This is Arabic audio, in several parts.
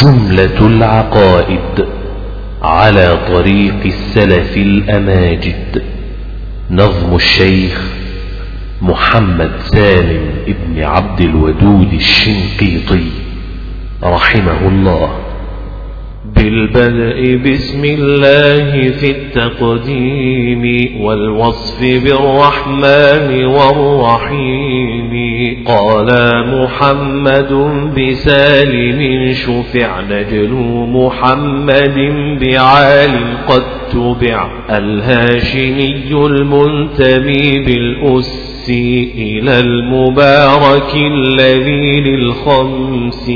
جملة العقائد على طريق السلف الأماجد. نظم الشيخ محمد سالم ابن عبد الودود الشنقيطي رحمه الله. بالبدء بسم الله في التقديم والوصف بالرحمن والرحيم قال محمد بسالم شفع نجل محمد بعال قد تبع الهاشمي المنتمي بالأس إلى المبارك الذي للخمس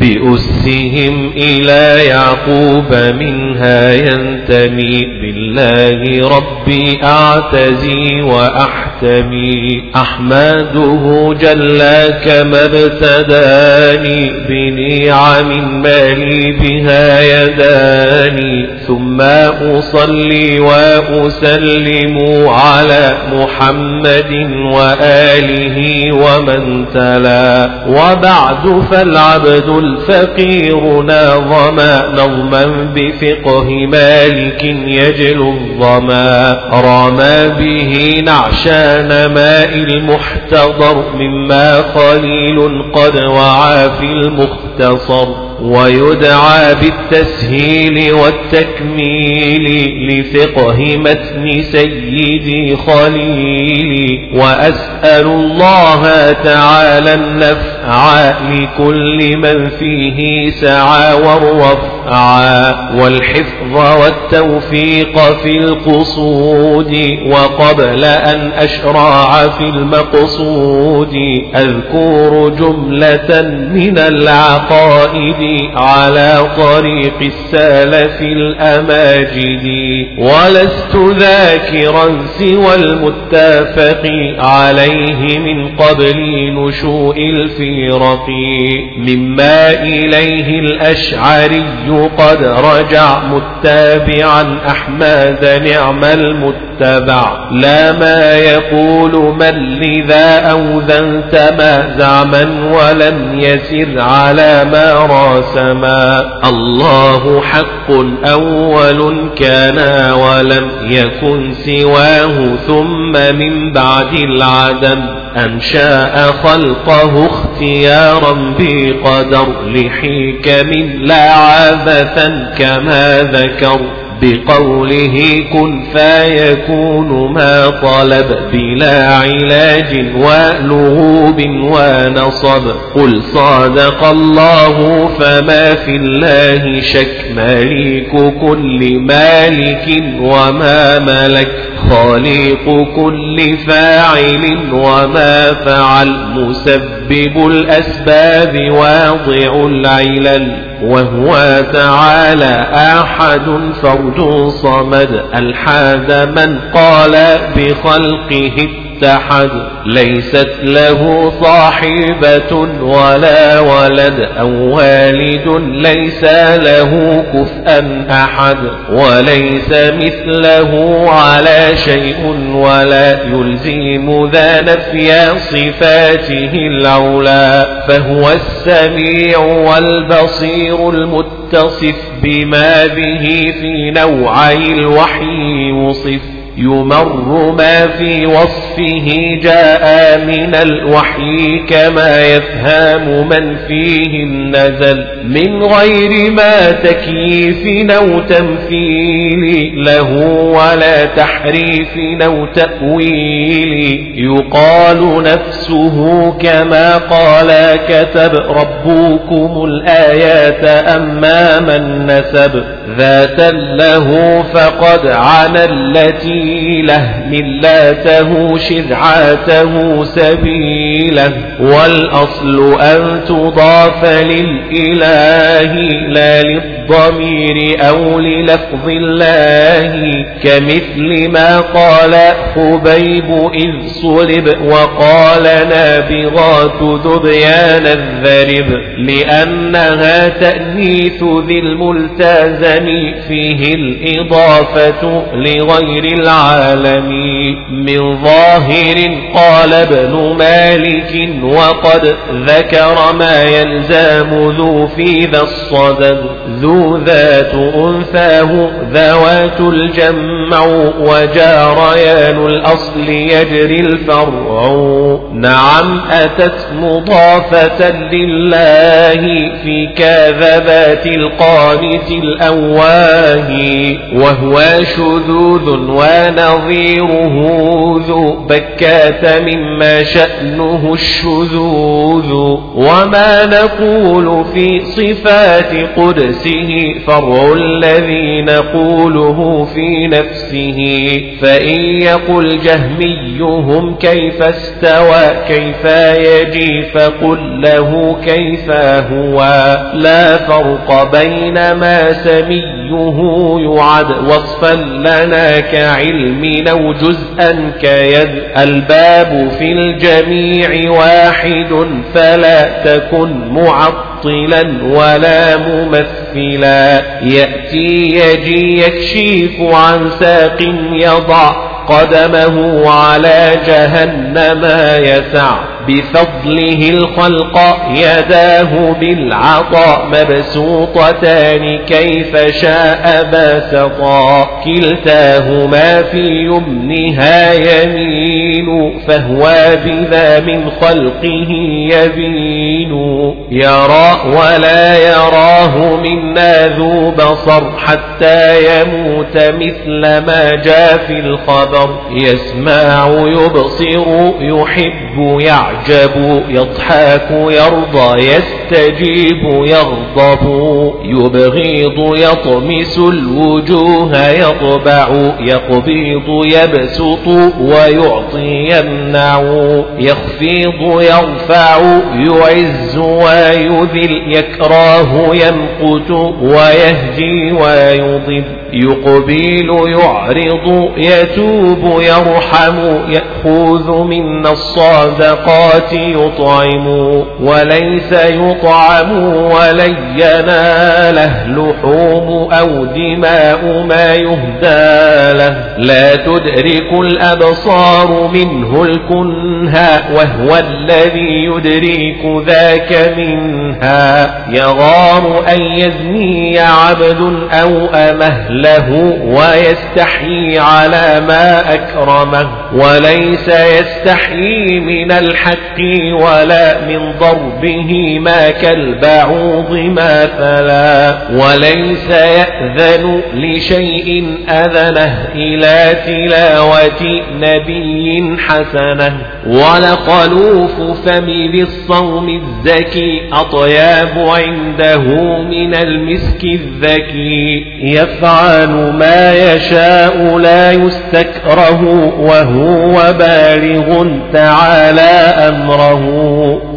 بأسهم إلى يعقوب منها ينتمي بالله ربي أعتزي وأحتمي أحمده جل كما ابتداني بنعم مالي بها يداني. ثم أصلي وأسلم على محمد وآله ومن تلا. وبعد فالعبد الفقير ناظم نظما بفقه مالك يجل الظما. رمى به نعشان ماء المحتضر مما خليل قد وعى في المختصر. ويدعى بالتسهيل والتكميل لفقه متن سيدي خليلي وأسأل الله تعالى النفع لكل من فيه سعى والرفع والحفظ والتوفيق في القصود. وقبل أن أشرع في المقصود أذكر جملة من العقائد على طريق السلف الأماجد ولست ذاكرا سوى المتفق عليه من قبل نشوء الفرق. مما إليه الأشعري قد رجع متابعا أحمد نعم المتبع. لا ما يقول من لذا أوذنت ما زعما ولم يسر على ما راسما الله حق أول كان ولم يكن سواه ثم من بعد العدم أنشاء خلقه اختيارا بقدر لحكم لا عبثا كما ذكر. بقوله كن فيكون ما طلب بلا علاج ولغوب ونصب قل صادق الله فما في الله شك مليك كل مالك وما ملك خالق كل فاعل وما فعل مسبب الأسباب واضع العلل وهو تعالى أحد فرد صمد الحاد من قال بخلقه اتحد ليست له صاحبة ولا ولد أو والد ليس له كفءا أحد وليس مثله على شيء ولا يلزم ذا نفي صفاته العلا فهو السميع والبصير المتصف بما به في نوعي الوحي وصف يمر ما في وصفه جاء من الوحي كما يفهم من فيه نزل من غير ما تكييف أو تمثيل له ولا تحريف أو تأويل. يقال نفسه كما قال كتب ربكم الآيات أما من نسب. ذاتا له فقد عن التي سبيله ملاته شرعاته سبيله والأصل أن تضاف للإله لا للضمير أو للفظ الله كمثل ما قال خبيب إذ صلب وقال نابغات ذبيان الذرب لأنها تأنيث ذي الملتزم ينتمي فيه الإضافة لغير العالم. من ظاهر قال ابن مالك وقد ذكر ما يلزام ذو في ذا الصدد. ذو ذات أنثاه ذوات الجمع وجاريان الأصل يجري الفرع. نعم أتت مضافة لله في كاذبات القانت الأواه وهو شذوذ ونظيره ذو بكات مما شأنه الشذوذ. وما نقول في صفات قدسه فرع الذي نقوله في نفسه. فإن يقل جهميهم كيف استوى كيف يجي فقل له كيف هو. لا فرق بين ما سميه يعد وصفا لنا كعلم أو جزءا كيد الباب في الجميع واحد فلا تكن معطلا ولا ممثلا يأتي يجي يكشف عن ساق يضع قدمه على جهنم يسع بفضله الخلق يداه بالعطاء مبسوطتان كيف شاء باسطا كلتاهما في يمنها يمين فهو بذا من خلقه يبين يرى ولا يراه منا ذو بصر حتى يموت مثل ما جاء في الخبر يسمع يبصر يحب يعجب يعجب يضحك يرضى يستجيب يغضب يبغيض يطمس الوجوه يطبع يقبض يبسط ويعطي يمنع يخفض يرفع يعز ويذل يكره يمقت ويهدي ويضل يقبل يعرض يتوب يرحم يأخذ منا الصادقات يطعم. وليس يطعم ولن يناله لحوم أو دماء ما يهدى له. لا تدرك الأبصار منه الكنها وهو الذي يدرك ذاك منها. يغار أن يزني عبد أو أمه له ويستحيي على ما أكرمه وليس يستحيي من الحق ولا من ضربه ما كالبعوض مثلا وليس يأذن لشيء أذنه إلى تلاوة نبي حسنه. ولخلوف فم بالصوم الزكي أطياب عنده من المسك الذكي. يفعل ما يشاء لا يستكره وهو بالغ تعالى أمره.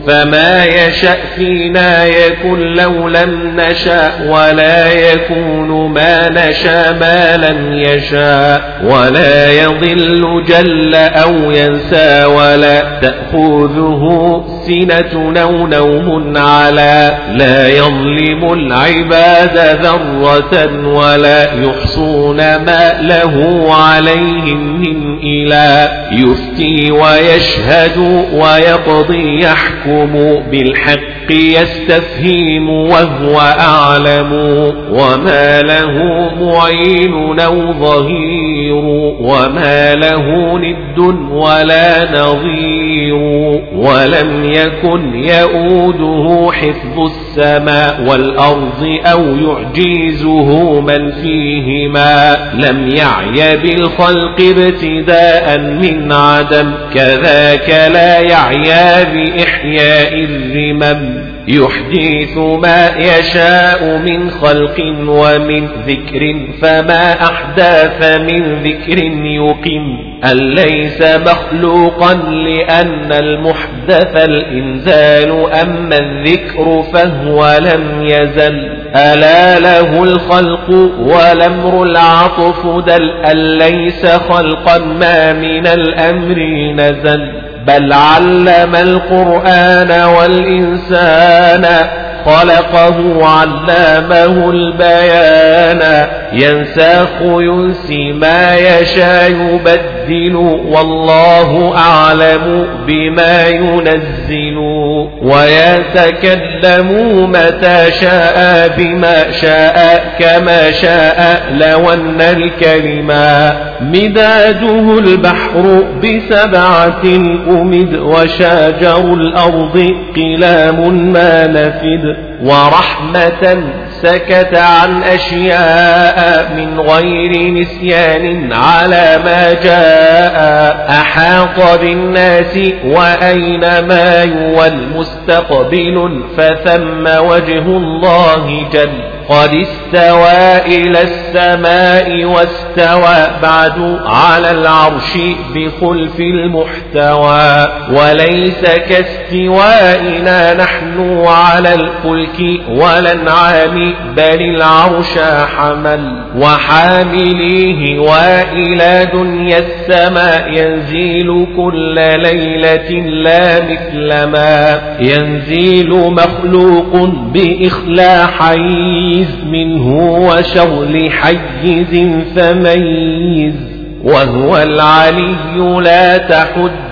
فما يشاء فينا يكن لو لم نشاء ولا يكون ما نشاء ما لم يشاء. ولا يضل جل أو ينسى ولا تأخذه سنة أو نوم على لا يظلم العباد ذرة ولا يحصون ما له عليهم من إله يفتي ويشهد ويقضي يحكم بالحق يستفهيم وهو أعلم وما له معين أو ظهير وما له ند ولا نظير ولم يكن يؤوده حفظ السماء والأرض أو يعجيزه من فيهما لم يعي بالخلق ابتداء من عدم كذاك لا يعيا بإحياء الرمم يحدث ما يشاء من خلق ومن ذكر فما أحداث من ذكر يقم أن ليس مخلوقا لأن المحدث الإنزال أما الذكر فهو لم يزل ألا له الخلق والأمر العطف دل أن ليس خلقا ما من الأمر نزل بل علم القرآن والإنسان خلقه علامه البيان. ينساخ ينسي ما يشاء يبدل والله أعلم بما ينزل. ويتكلم متى شاء بما شاء كما شاء لو أن الكلمة مداده البحر بسبعة أمد وشاجر الأرض قلام ما نفد. ورحمة سكت عن أشياء من غير نسيان على ما جاء. أحاط بالناس وأينما يوى المستقبل فثم وجه الله جل قد استوى إلى السماء واستوى بعد على العرش بخلف المحتوى وليس كاستوائنا نحن على الفلك والانعام بل العرش حمل وحامليه وإلى دنيا السماء ينزيل كل ليلة لا مثل ما ينزيل مخلوق بإخلاء حيز منه وشغل حيز فميز وهو العلي لا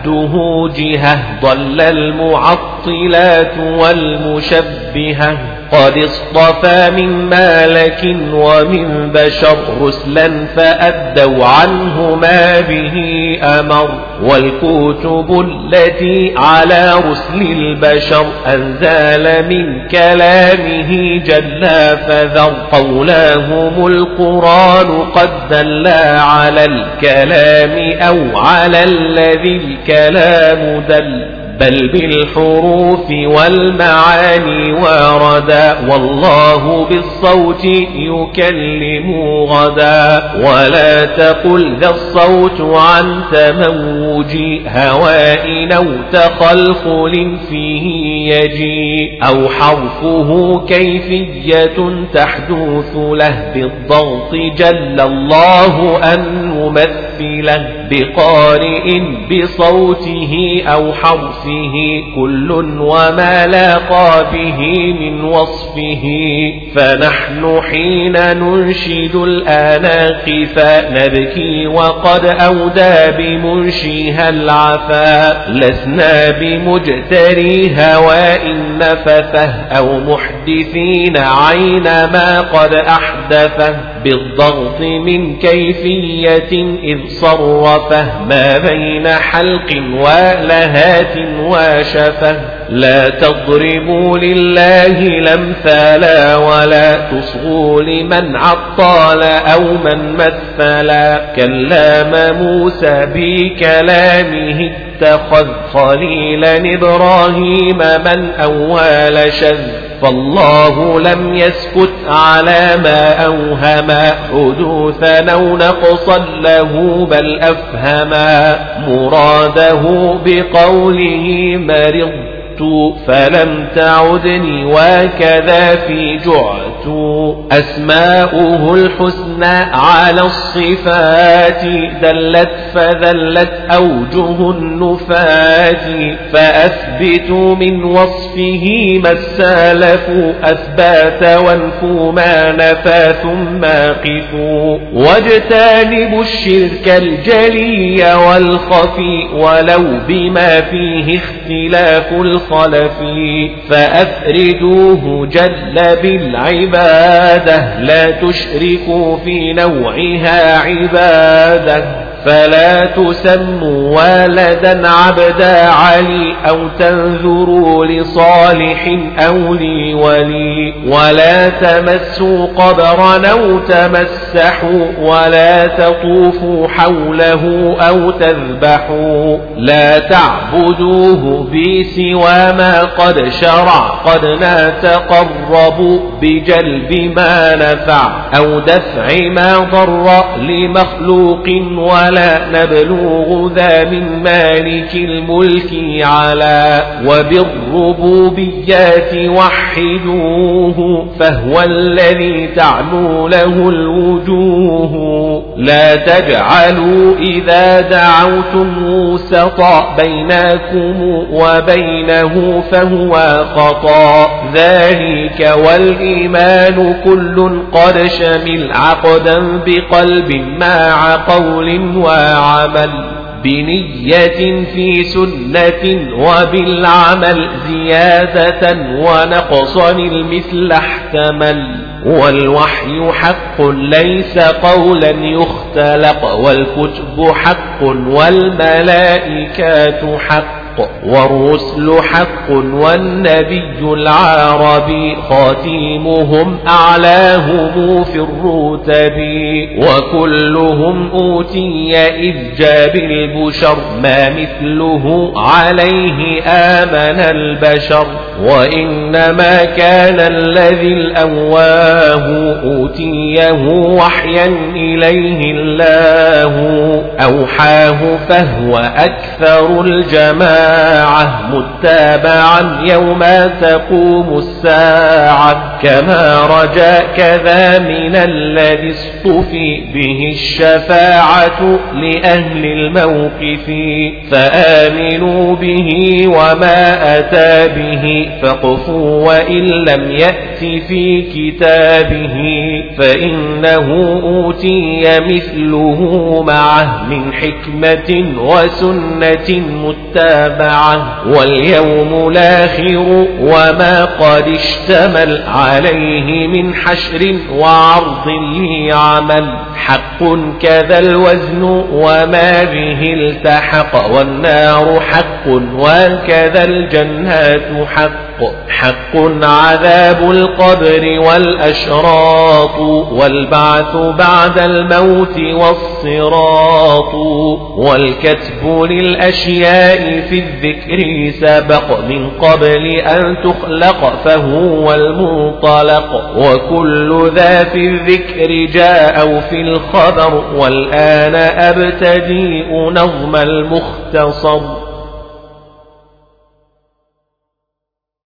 تحده جهة ضل المعطلات والمشبهة. قد اصطفى من مالك ومن بشر رسلا فأدوا عنه ما به أمر. والكتب التي على رسل البشر أنزال من كلامه جل فذر. قولاهم القرآن قد دل على الكلام أو على الذي الكلام دل بل بالحروف والمعاني وردا والله بالصوت يكلم غدا. ولا تقل ذا الصوت عن تموج هواء أو تخلخل فيه يجي. أو حرفه كيفية تحدث له بالضغط جل الله أن نمثله بقارئ بصوته أو حرفه كل وما لاقى به من وصفه. فنحن حين ننشد الآناق نبكي وقد أودى بمنشيها العفا. لسنا بمجتري هواء نفثه أو محدثين عين ما قد أحدثه. بالضغط من كيفية إذ صرفه ما بين حلق ولهات وشفه. لا تضربوا لله الأمثال ولا تصغوا لمن عطال أو من مثلا كلام موسى بكلامه اتخذ خليلا إبراهيم من أول شذ. فالله لم يسكت على ما أوهم حدوثا أو نقصا له بل أفهما مراده بقوله مرض فلم تعدني وكذا في جعت أسماؤه الحسنى على الصفات دلت فذلت أوجه النفات فأثبتوا من وصفه ما السالف أثبات وانفوا ما نفى ثم قفوا. واجتنبوا الشرك الجلي والخفي ولو بما فيه اختلاف الخلق الخلف فأفردوه جل بالعبادة. لا تشركوا في نوعها عبادة. فلا تسموا ولدا عبدا علي أو تنذروا لصالح أو لولي ولا تمسوا قبرا أو تمسحوا. ولا تطوفوا حوله أو تذبحوا. لا تعبدوه بسوى ما قد شرع. قد نتقرب بجلب ما نفع. أو دفع ما ضر لمخلوق ولا على نبلوغ ذا من مالك الملك على وبالربوبيات وحدوه فهو الذي تعلو له الوجوه. لا تجعلوا إذا دعوتم وسطا بينكم وبينه فهو خطا. ذلك والإيمان كل قد شمل عقدا بقلب مع قول وعمل بنية في سنة وبالعمل زيادة ونقصا المثل احتمل والوحي حق ليس قولا يختلق والكتب حق والملائكات حق والرسل حق والنبي العربي خاتيمهم أعلاهم في الرتب. وكلهم أوتي إذ جاب البشر ما مثله عليه آمن البشر. وإنما كان الذي الأواه أوتيه وحيا إليه الله. أوحاه فهو أكثر متابعا يوم تقوم الساعة كما رجا كذا من الذي اصطفي به الشفاعة لأهل الموقف فآمنوا به وما أتى به فاقفوا وإن لم يأت في كتابه فإنه أوتي مثله معه من حكمة وسنة متابعة. واليوم الآخر وما قد اشتمل عليه من حشر وعرض لعمل. حق كذا الوزن وما به التحق. والنار حق وكذا الجنات حق. حق عذاب القبر والأشراط والبعث بعد الموت والصراط. والكتب للأشياء في الذكر سبق من قبل أن تخلق فهو المنطلق. وكل ذا في الذكر جاء في الخبر والآن أبتديء نظم المختصر.